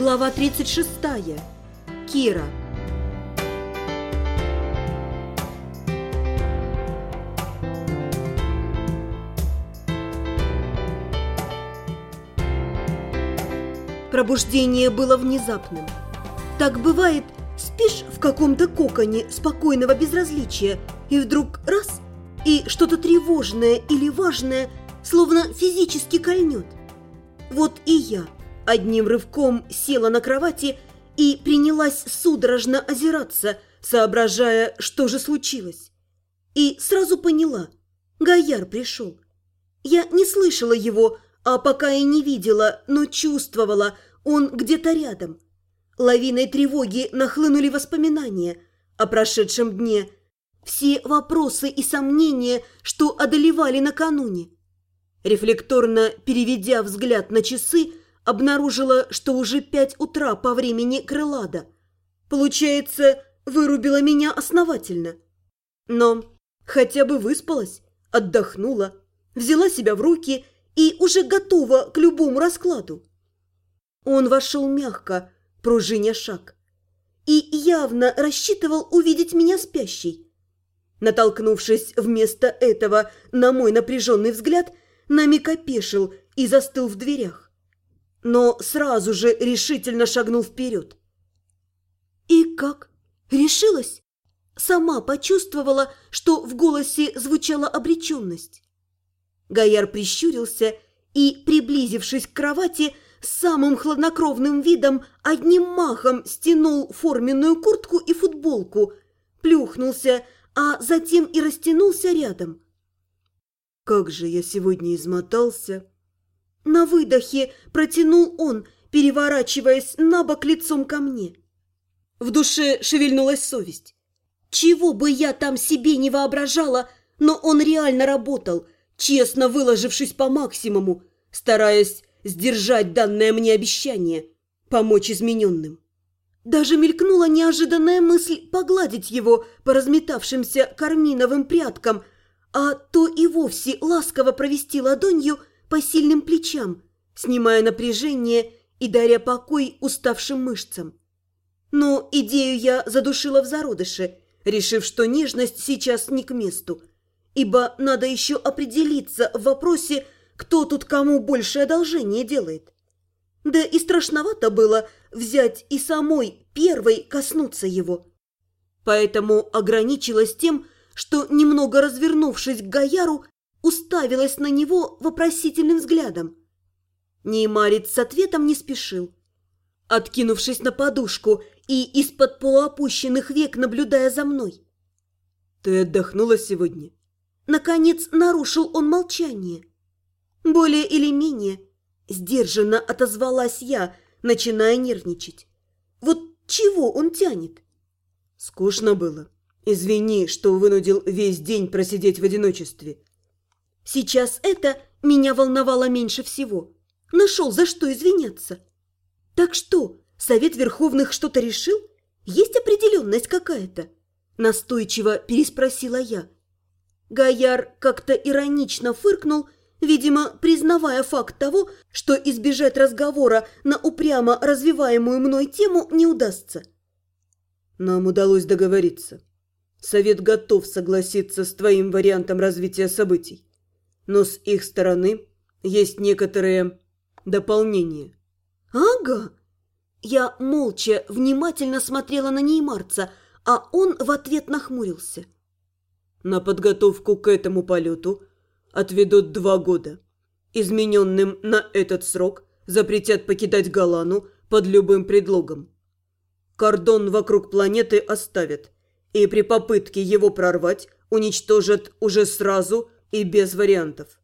Глава 36. Кира. Пробуждение было внезапным. Так бывает, спишь в каком-то коконе спокойного безразличия, и вдруг раз, и что-то тревожное или важное, словно физически кольнет. Вот и я одним рывком села на кровати и принялась судорожно озираться, соображая, что же случилось. И сразу поняла – Гаяр пришел. Я не слышала его, а пока и не видела, но чувствовала, он где-то рядом. Лавиной тревоги нахлынули воспоминания о прошедшем дне, все вопросы и сомнения, что одолевали накануне. Рефлекторно переведя взгляд на часы, обнаружила, что уже пять утра по времени крылада. Получается, вырубила меня основательно. Но хотя бы выспалась, отдохнула, взяла себя в руки и уже готова к любому раскладу. Он вошел мягко, пружиня шаг, и явно рассчитывал увидеть меня спящей. Натолкнувшись вместо этого на мой напряженный взгляд, на миг опешил и застыл в дверях. Но сразу же решительно шагнул вперед. «И как? Решилась?» Сама почувствовала, что в голосе звучала обреченность. Гояр прищурился и, приблизившись к кровати, самым хладнокровным видом одним махом стянул форменную куртку и футболку, плюхнулся, а затем и растянулся рядом. Как же я сегодня измотался. На выдохе протянул он, переворачиваясь на бок лицом ко мне. В душе шевельнулась совесть. Чего бы я там себе не воображала, но он реально работал, честно выложившись по максимуму, стараясь сдержать данное мне обещание, помочь измененным. Даже мелькнула неожиданная мысль погладить его по разметавшимся карминовым прядкам, а то и вовсе ласково провести ладонью по сильным плечам, снимая напряжение и даря покой уставшим мышцам. Но идею я задушила в зародыше, решив, что нежность сейчас не к месту, ибо надо еще определиться в вопросе, кто тут кому больше одолжение делает. Да и страшновато было взять и самой первой коснуться его. Поэтому ограничилась тем, что, немного развернувшись к Гаяру, уставилась на него вопросительным взглядом. Неймарец с ответом не спешил. Откинувшись на подушку и из-под полуопущенных век наблюдая за мной. «Ты отдохнула сегодня?» Наконец нарушил он молчание. Более или менее сдержанно отозвалась я, начиная нервничать. Вот чего он тянет? Скучно было. Извини, что вынудил весь день просидеть в одиночестве. Сейчас это меня волновало меньше всего. Нашел, за что извиняться. Так что, Совет Верховных что-то решил? Есть определенность какая-то? Настойчиво переспросила я. Гаяр как-то иронично фыркнул, видимо, признавая факт того, что избежать разговора на упрямо развиваемую мной тему не удастся. Нам удалось договориться. Совет готов согласиться с твоим вариантом развития событий. Но с их стороны есть некоторые дополнения. Ага. Я молча, внимательно смотрела на Неймарца, а он в ответ нахмурился. На подготовку к этому полету отведут два года. Измененным на этот срок запретят покидать Галану под любым предлогом. Кордон вокруг планеты оставят – и при попытке его прорвать уничтожат уже сразу и без вариантов.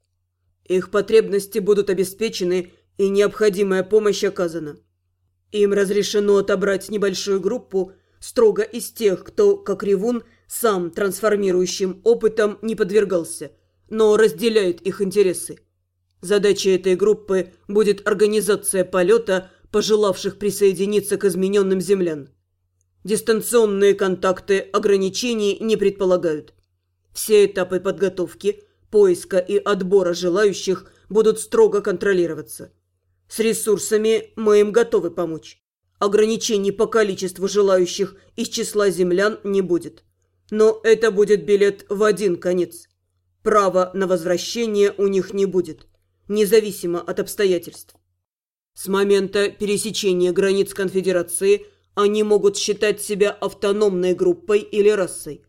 Их потребности будут обеспечены и необходимая помощь оказана. Им разрешено отобрать небольшую группу строго из тех, кто, как ревун, сам трансформирующим опытом не подвергался, но разделяет их интересы. Задачей этой группы будет организация полета пожелавших присоединиться к измененным землян. Дистанционные контакты ограничений не предполагают. Все этапы подготовки, поиска и отбора желающих будут строго контролироваться. С ресурсами мы им готовы помочь. Ограничений по количеству желающих из числа землян не будет. Но это будет билет в один конец. Права на возвращение у них не будет, независимо от обстоятельств. С момента пересечения границ конфедерации они могут считать себя автономной группой или расой.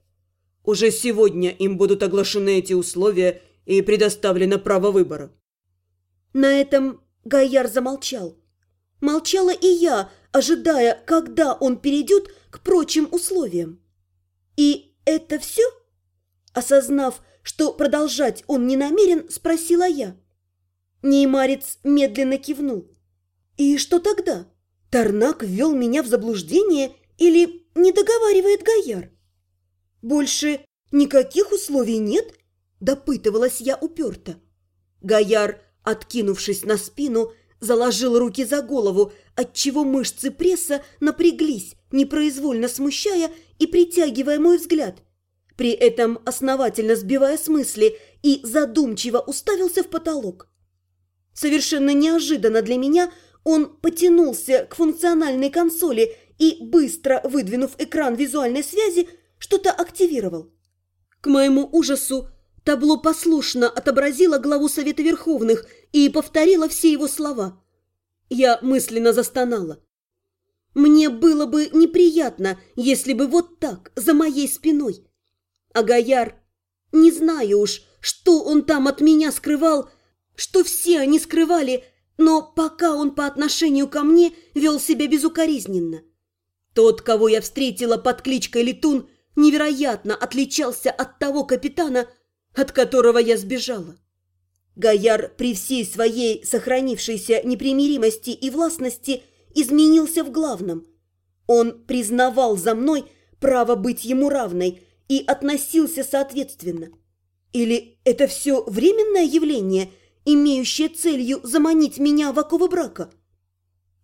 Уже сегодня им будут оглашены эти условия и предоставлено право выбора. На этом Гайяр замолчал. Молчала и я, ожидая, когда он перейдет к прочим условиям. И это все? Осознав, что продолжать он не намерен, спросила я. Неймарец медленно кивнул. И что тогда? Тарнак ввел меня в заблуждение или не договаривает Гайяр? Больше никаких условий нет? Допытывалась я уперто. Гайяр, откинувшись на спину, заложил руки за голову, отчего мышцы пресса напряглись, непроизвольно смущая и притягивая мой взгляд. При этом основательно сбивая с мысли и задумчиво уставился в потолок. Совершенно неожиданно для меня он потянулся к функциональной консоли и, быстро выдвинув экран визуальной связи, что-то активировал. К моему ужасу табло послушно отобразило главу Совета Верховных и повторило все его слова. Я мысленно застонала. Мне было бы неприятно, если бы вот так, за моей спиной. А Гояр, не знаю уж, что он там от меня скрывал, что все они скрывали, но пока он по отношению ко мне вел себя безукоризненно. Тот, кого я встретила под кличкой Летун, невероятно отличался от того капитана, от которого я сбежала. Гояр при всей своей сохранившейся непримиримости и властности изменился в главном. Он признавал за мной право быть ему равной и относился соответственно. Или это все временное явление, имеющее целью заманить меня в оковы брака?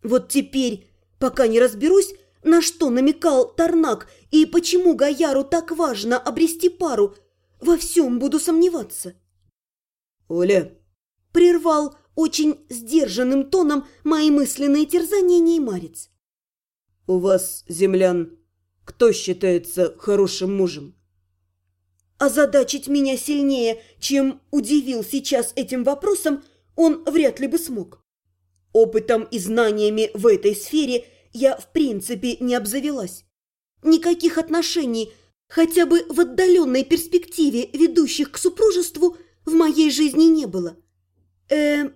Вот теперь, пока не разберусь, на что намекал Тарнак и почему Гаяру так важно обрести пару, во всем буду сомневаться. «Оля!» – прервал очень сдержанным тоном мои мысленные терзания Неймарец. «У вас, землян, кто считается хорошим мужем?» Озадачить меня сильнее, чем удивил сейчас этим вопросом, он вряд ли бы смог. Опытом и знаниями в этой сфере я в принципе не обзавелась. Никаких отношений, хотя бы в отдаленной перспективе, ведущих к супружеству, в моей жизни не было. Э,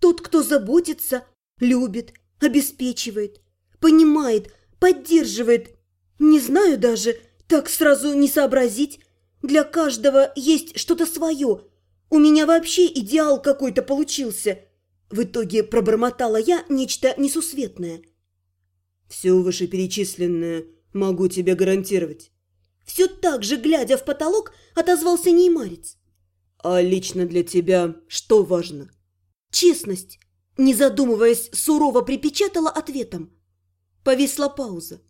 тот, кто заботится, любит, обеспечивает, понимает, поддерживает. Не знаю даже, так сразу не сообразить. Для каждого есть что-то свое. У меня вообще идеал какой-то получился. В итоге пробормотала я нечто несусветное. Все вышеперечисленное могу тебе гарантировать. Все так же, глядя в потолок, отозвался Неймарец. А лично для тебя что важно? Честность, не задумываясь, сурово припечатала ответом. Повисла пауза.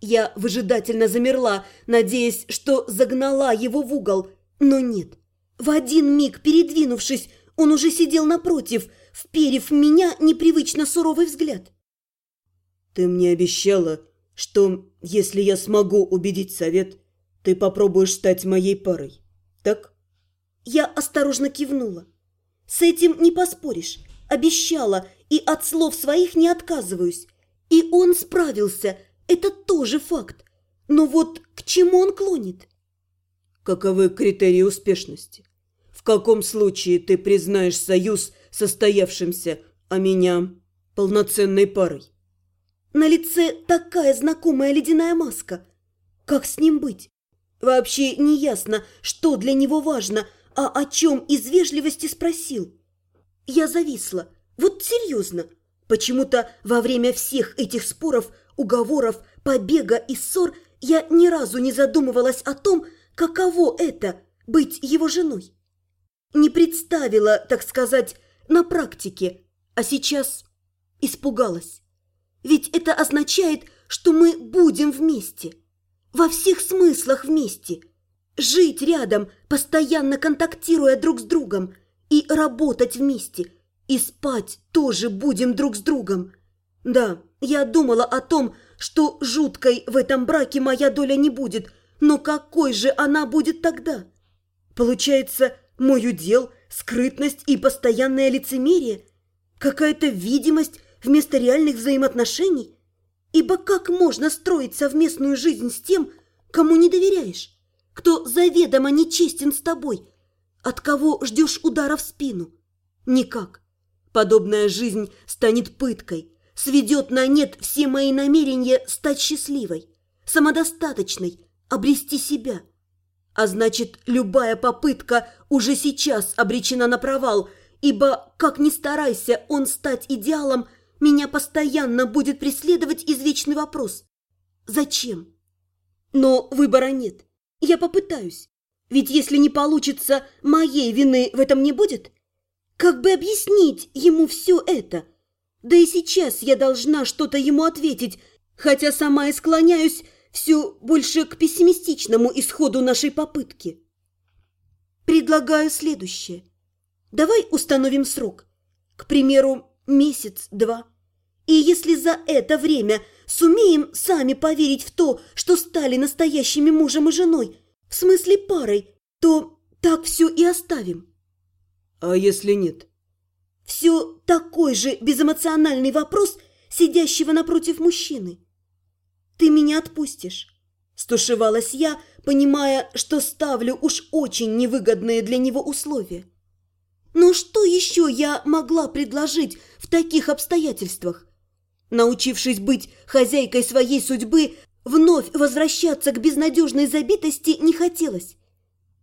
Я выжидательно замерла, надеясь, что загнала его в угол, но нет. В один миг, передвинувшись, он уже сидел напротив, вперев в меня непривычно суровый взгляд. «Ты мне обещала, что, если я смогу убедить совет, ты попробуешь стать моей парой, так?» Я осторожно кивнула. С этим не поспоришь. Обещала и от слов своих не отказываюсь. И он справился, это тоже факт. Но вот к чему он клонит? Каковы критерии успешности? В каком случае ты признаешь союз состоявшимся, а меня полноценной парой? На лице такая знакомая ледяная маска. Как с ним быть? Вообще не ясно, что для него важно, а о чем из вежливости спросил. Я зависла. Вот серьезно. Почему-то во время всех этих споров, уговоров, побега и ссор я ни разу не задумывалась о том, каково это – быть его женой. Не представила, так сказать, на практике, а сейчас испугалась. Ведь это означает, что мы будем вместе. Во всех смыслах вместе. Жить рядом, постоянно контактируя друг с другом. И работать вместе – и спать тоже будем друг с другом. Да, я думала о том, что жуткой в этом браке моя доля не будет, но какой же она будет тогда? Получается, мой удел, скрытность и постоянное лицемерие? Какая-то видимость вместо реальных взаимоотношений? Ибо как можно строить совместную жизнь с тем, кому не доверяешь? Кто заведомо нечестен с тобой? От кого ждешь удара в спину? Никак. Подобная жизнь станет пыткой, сведет на нет все мои намерения стать счастливой, самодостаточной, обрести себя. А значит, любая попытка уже сейчас обречена на провал, ибо, как ни старайся он стать идеалом, меня постоянно будет преследовать извечный вопрос. Зачем? Но выбора нет. Я попытаюсь. Ведь если не получится, моей вины в этом не будет. Как бы объяснить ему все это? Да и сейчас я должна что-то ему ответить, хотя сама и склоняюсь все больше к пессимистичному исходу нашей попытки. Предлагаю следующее. Давай установим срок. К примеру, месяц-два. И если за это время сумеем сами поверить в то, что стали настоящими мужем и женой, в смысле парой, то так все и оставим. А если нет? Все такой же безэмоциональный вопрос сидящего напротив мужчины. Ты меня отпустишь. Стушевалась я, понимая, что ставлю уж очень невыгодные для него условия. Но что еще я могла предложить в таких обстоятельствах? Научившись быть хозяйкой своей судьбы, вновь возвращаться к безнадежной забитости не хотелось.